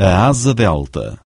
a asa delta.